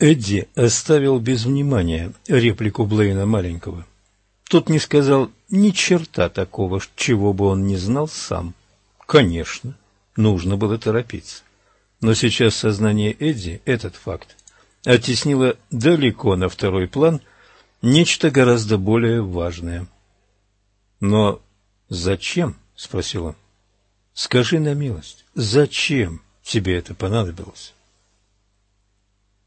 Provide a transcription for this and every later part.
Эдди оставил без внимания реплику Блейна маленького. Тот не сказал ни черта такого, чего бы он не знал сам. Конечно, нужно было торопиться. Но сейчас сознание Эдди этот факт оттеснило далеко на второй план нечто гораздо более важное. «Но зачем?» — спросил он. «Скажи на милость, зачем тебе это понадобилось?»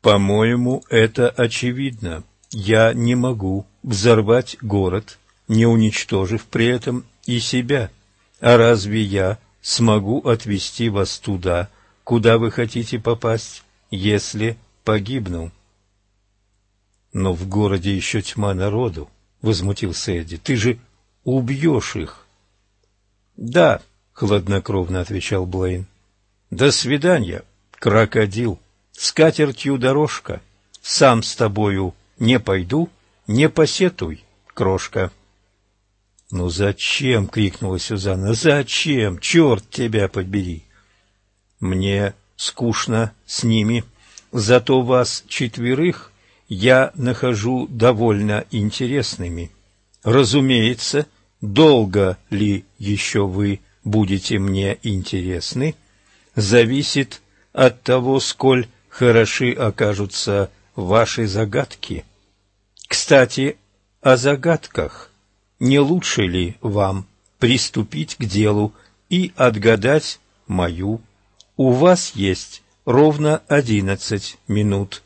«По-моему, это очевидно. Я не могу взорвать город, не уничтожив при этом и себя. А разве я смогу отвести вас туда, куда вы хотите попасть, если погибну?» «Но в городе еще тьма народу», — возмутился Эдди. «Ты же убьешь их». «Да», — хладнокровно отвечал Блейн. «До свидания, крокодил. С катертью дорожка. Сам с тобою не пойду, не посетуй, крошка». «Ну зачем?» — крикнула Сюзанна. «Зачем? Черт тебя побери!» «Мне скучно с ними, зато вас четверых я нахожу довольно интересными. Разумеется, долго ли еще вы будете мне интересны, зависит от того, сколь хороши окажутся ваши загадки. Кстати, о загадках. Не лучше ли вам приступить к делу и отгадать мою? У вас есть ровно одиннадцать минут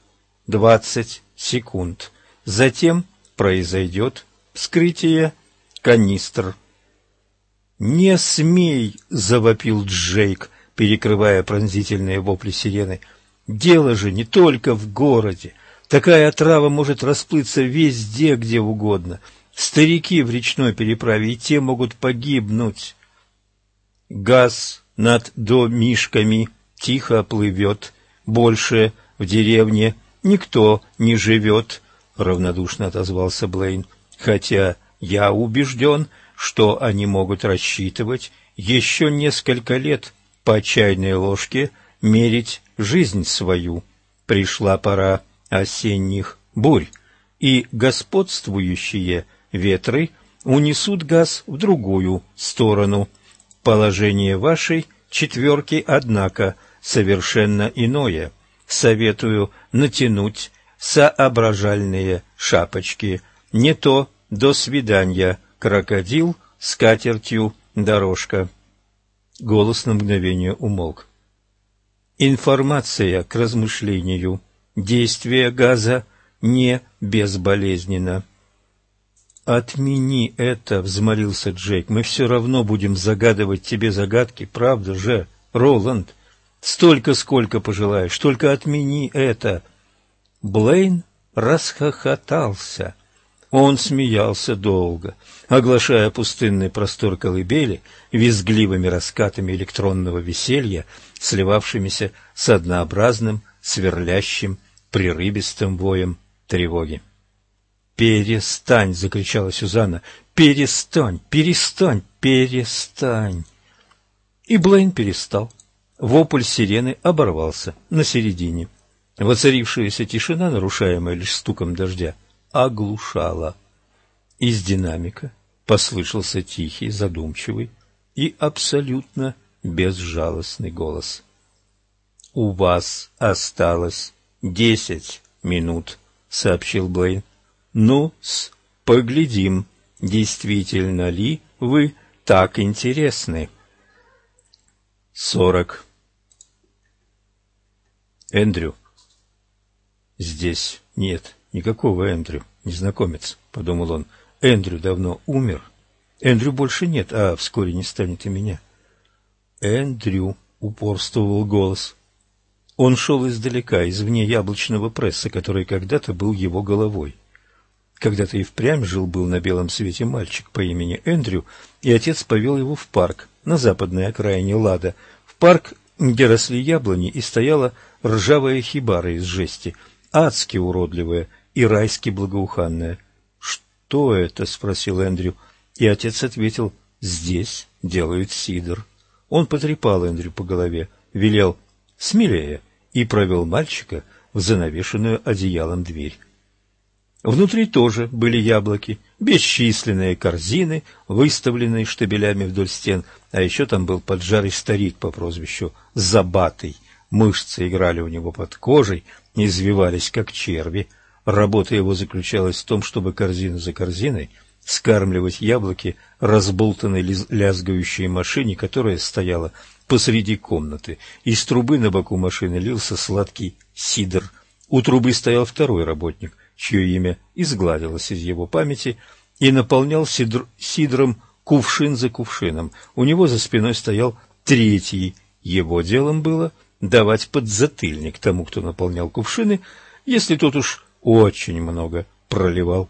двадцать секунд. Затем произойдет вскрытие канистр. «Не смей!» — завопил Джейк, перекрывая пронзительные вопли сирены. «Дело же не только в городе. Такая отрава может расплыться везде, где угодно. Старики в речной переправе и те могут погибнуть. Газ над домишками тихо плывет. Больше в деревне никто не живет, — равнодушно отозвался Блейн. Хотя я убежден, что они могут рассчитывать еще несколько лет по чайной ложке мерить жизнь свою. Пришла пора осенних бурь, и господствующие ветры унесут газ в другую сторону. Положение вашей четверки, однако, совершенно иное. Советую натянуть соображальные шапочки. Не то до свидания, крокодил с катертью дорожка. Голос на мгновение умолк. Информация к размышлению. Действие газа не безболезненно. «Отмени это!» — взмолился Джейк. «Мы все равно будем загадывать тебе загадки, правда же, Роланд? Столько, сколько пожелаешь, только отмени это!» Блейн расхохотался. Он смеялся долго, оглашая пустынный простор колыбели визгливыми раскатами электронного веселья, сливавшимися с однообразным, сверлящим, прерывистым воем тревоги. «Перестань!» — закричала Сюзанна. «Перестань! Перестань! Перестань!» И Блейн перестал. Вопль сирены оборвался на середине. Воцарившаяся тишина, нарушаемая лишь стуком дождя, оглушала. Из динамика послышался тихий, задумчивый и абсолютно безжалостный голос. «У вас осталось десять минут», — сообщил Блейн. «Ну-с, поглядим, действительно ли вы так интересны». «Сорок». «Эндрю». «Здесь нет никакого Эндрю, незнакомец», — подумал он. «Эндрю давно умер. Эндрю больше нет, а вскоре не станет и меня». «Эндрю», — упорствовал голос. Он шел издалека, извне яблочного пресса, который когда-то был его головой. Когда-то и впрямь жил-был на белом свете мальчик по имени Эндрю, и отец повел его в парк на западной окраине Лада, в парк, где росли яблони и стояла ржавая хибара из жести, адски уродливая и райски благоуханная. «Что это?» — спросил Эндрю, и отец ответил, «Здесь делают сидр». Он потрепал Эндрю по голове, велел «Смелее!» и провел мальчика в занавешенную одеялом дверь. Внутри тоже были яблоки, бесчисленные корзины, выставленные штабелями вдоль стен, а еще там был поджарый старик по прозвищу Забатый. Мышцы играли у него под кожей, извивались как черви. Работа его заключалась в том, чтобы корзину за корзиной скармливать яблоки разболтанной лязгающей машине, которая стояла посреди комнаты. Из трубы на боку машины лился сладкий сидр. У трубы стоял второй работник — чье имя изгладилось из его памяти, и наполнял сидр, сидром кувшин за кувшином. У него за спиной стоял третий. Его делом было давать подзатыльник тому, кто наполнял кувшины, если тот уж очень много проливал.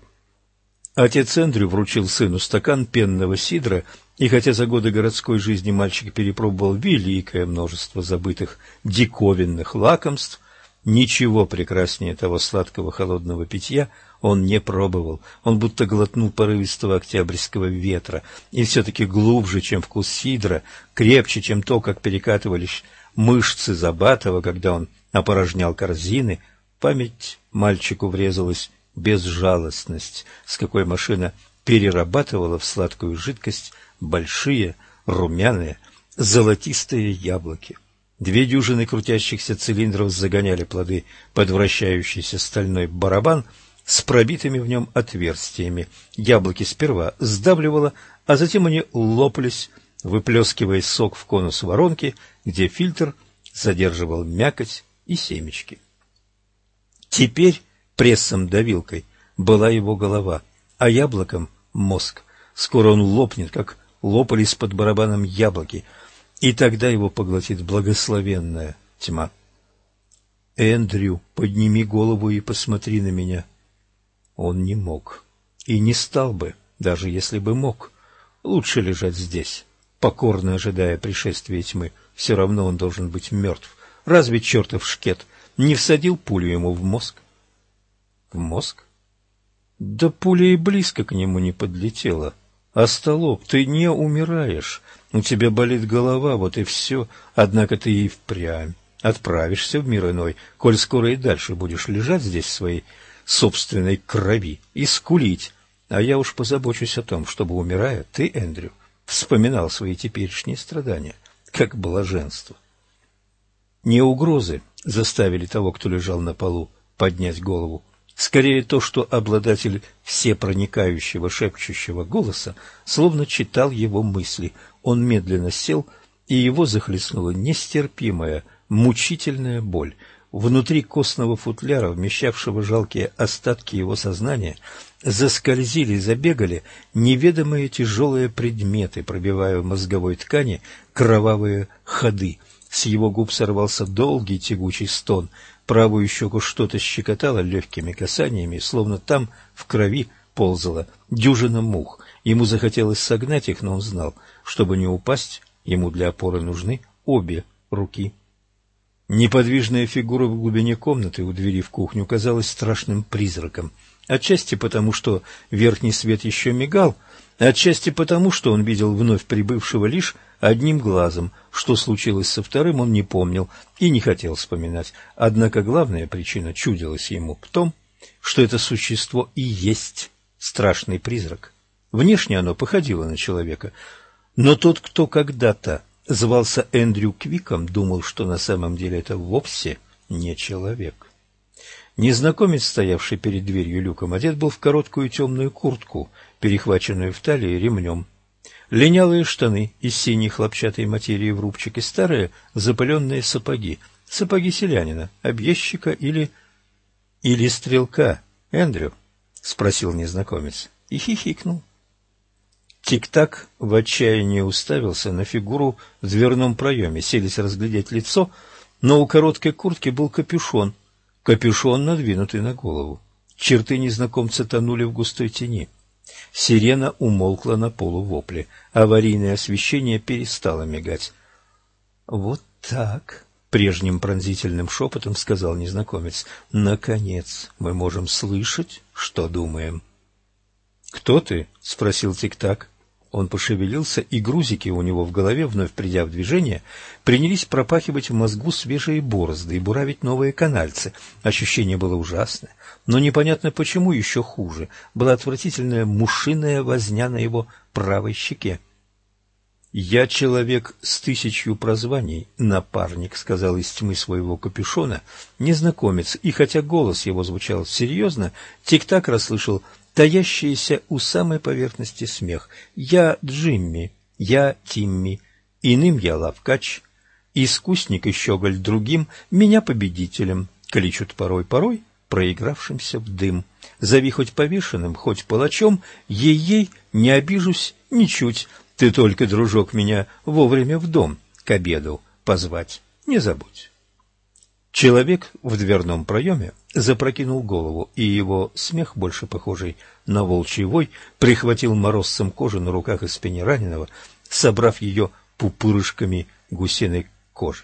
Отец Эндрю вручил сыну стакан пенного сидра, и хотя за годы городской жизни мальчик перепробовал великое множество забытых диковинных лакомств, Ничего прекраснее того сладкого холодного питья он не пробовал. Он будто глотнул порывистого октябрьского ветра, и все-таки глубже, чем вкус сидра, крепче, чем то, как перекатывались мышцы Забатова, когда он опорожнял корзины, память мальчику врезалась безжалостность, с какой машина перерабатывала в сладкую жидкость большие, румяные, золотистые яблоки. Две дюжины крутящихся цилиндров загоняли плоды под вращающийся стальной барабан с пробитыми в нем отверстиями. Яблоки сперва сдавливало, а затем они лопались, выплескивая сок в конус воронки, где фильтр задерживал мякоть и семечки. Теперь прессом-давилкой была его голова, а яблоком — мозг. Скоро он лопнет, как лопались под барабаном яблоки — и тогда его поглотит благословенная тьма. «Эндрю, подними голову и посмотри на меня». Он не мог. И не стал бы, даже если бы мог. Лучше лежать здесь, покорно ожидая пришествия тьмы. Все равно он должен быть мертв. Разве чертов шкет не всадил пулю ему в мозг? В мозг? Да пуля и близко к нему не подлетела. «Остолоп, ты не умираешь. У тебя болит голова, вот и все. Однако ты и впрямь отправишься в мир иной, коль скоро и дальше будешь лежать здесь в своей собственной крови и скулить. А я уж позабочусь о том, чтобы, умирая, ты, Эндрю, вспоминал свои теперешние страдания, как блаженство». Не угрозы заставили того, кто лежал на полу, поднять голову. Скорее то, что обладатель всепроникающего шепчущего голоса словно читал его мысли. Он медленно сел, и его захлестнула нестерпимая, мучительная боль. Внутри костного футляра, вмещавшего жалкие остатки его сознания, заскользили, забегали неведомые тяжелые предметы, пробивая в мозговой ткани кровавые ходы. С его губ сорвался долгий тягучий стон — Правую щеку что-то щекотало легкими касаниями, словно там в крови ползала дюжина мух. Ему захотелось согнать их, но он знал, чтобы не упасть, ему для опоры нужны обе руки. Неподвижная фигура в глубине комнаты у двери в кухню казалась страшным призраком. Отчасти потому, что верхний свет еще мигал, отчасти потому, что он видел вновь прибывшего лишь одним глазом. Что случилось со вторым, он не помнил и не хотел вспоминать. Однако главная причина чудилась ему в том, что это существо и есть страшный призрак. Внешне оно походило на человека, но тот, кто когда-то звался Эндрю Квиком, думал, что на самом деле это вовсе не человек. Незнакомец, стоявший перед дверью люком, одет был в короткую темную куртку, перехваченную в талии ремнем. Линялые штаны из синей хлопчатой материи в рубчик старые запыленные сапоги. Сапоги селянина, объездчика или... или стрелка. Эндрю? — спросил незнакомец и хихикнул. Тик-так в отчаянии уставился на фигуру в дверном проеме, селись разглядеть лицо, но у короткой куртки был капюшон — Капюшон надвинутый на голову. Черты незнакомца тонули в густой тени. Сирена умолкла на полувопле. Аварийное освещение перестало мигать. — Вот так, — прежним пронзительным шепотом сказал незнакомец. — Наконец мы можем слышать, что думаем. — Кто ты? — спросил Тик-Так. Он пошевелился, и грузики у него в голове, вновь придя в движение, принялись пропахивать в мозгу свежие борозды и буравить новые канальцы. Ощущение было ужасное, но непонятно почему еще хуже. Была отвратительная мушиная возня на его правой щеке. «Я человек с тысячью прозваний, напарник», — сказал из тьмы своего капюшона незнакомец, и хотя голос его звучал серьезно, Тик-Так расслышал таящийся у самой поверхности смех. «Я Джимми, я Тимми, иным я Лавкач, искусник и щеголь другим, меня победителем, кличут порой-порой, проигравшимся в дым. Зови хоть повешенным, хоть палачом, ей-ей не обижусь ничуть, ты только, дружок, меня вовремя в дом к обеду позвать не забудь. Человек в дверном проеме запрокинул голову, и его смех, больше похожий на волчий вой, прихватил морозцем кожи на руках и спине раненого, собрав ее пупырышками гусиной кожи.